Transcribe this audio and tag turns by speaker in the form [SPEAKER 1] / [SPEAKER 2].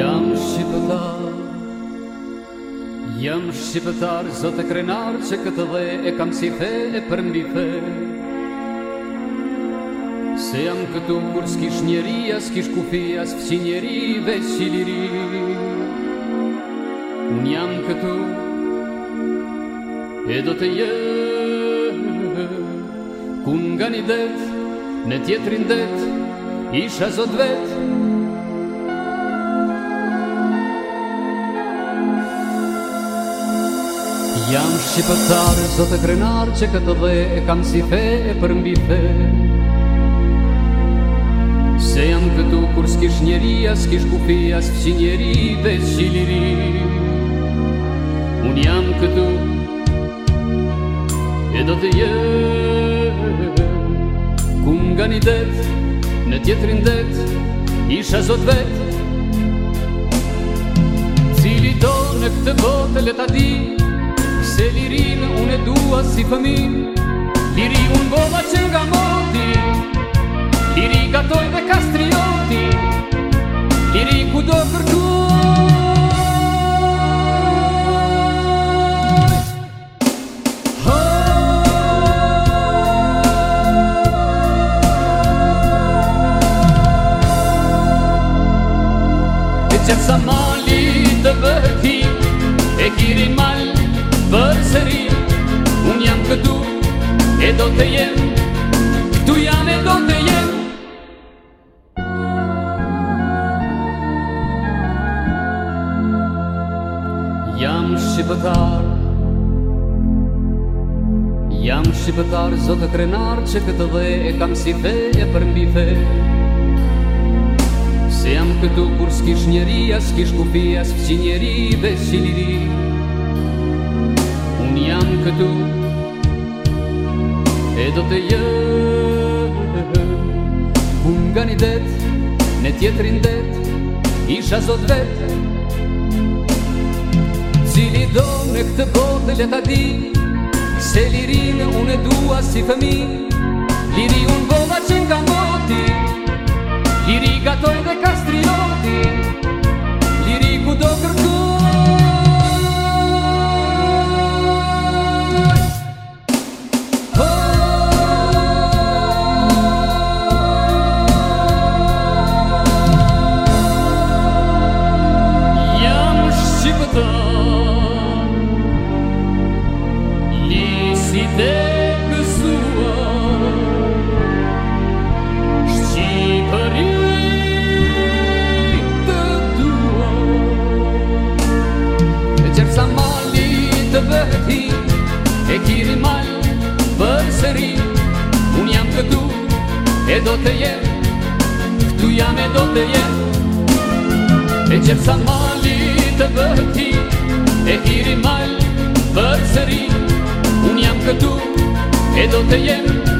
[SPEAKER 1] Jam shqiptar Jam shqiptar Zotë krenar që këtë dhe E kam si fe e për mbi fe Se jam këtu kur s'kish njeri A s'kish kufi A s'kish njeri dhe liri Unë jam këtu E do të jë Kun nga një det Në tjetërin det Isha zot vet Jam shqipëtar, zote krenar, që këtë dhe e kam si fe e për mbi fe Se jam këtu kur s'kish njeri, a s'kish kupi, a s'kish njeri dhe qiliri Un jam këtu e do të je Kun nga një det, në tjetërin det, isha zot vet Cili do në këtë botë le t'a di, Se lirin unë e dua si pëmin Liri unë bova që nga moti Liri gatoj dhe kastrioti Liri ku do kërkuj E qëtë sa mali të bëti E kirin mali Jam shqipëtar Jam shqipëtar, zotë krenar, që këtë dhe e kam si fe e për mbi fe Se jam këtu kur s'kish njeri, a s'kish kupi, a s'pëci njeri dhe si liri Un jam këtu E do të jë Unë nga një det, në tjetërin det, isha zotë vetë do në këtë botë dhe leta di Se lirinë unë e dua si fëmi Liri unë bova që nga moti Liri gatoj dhe kastrioti E kiri malë për sëri Unë jam këtu e do të jetë Këtu jam e do të jetë E qëpë sa mali të bëhë E kiri malë për sëri Unë jam këtu e do të jetë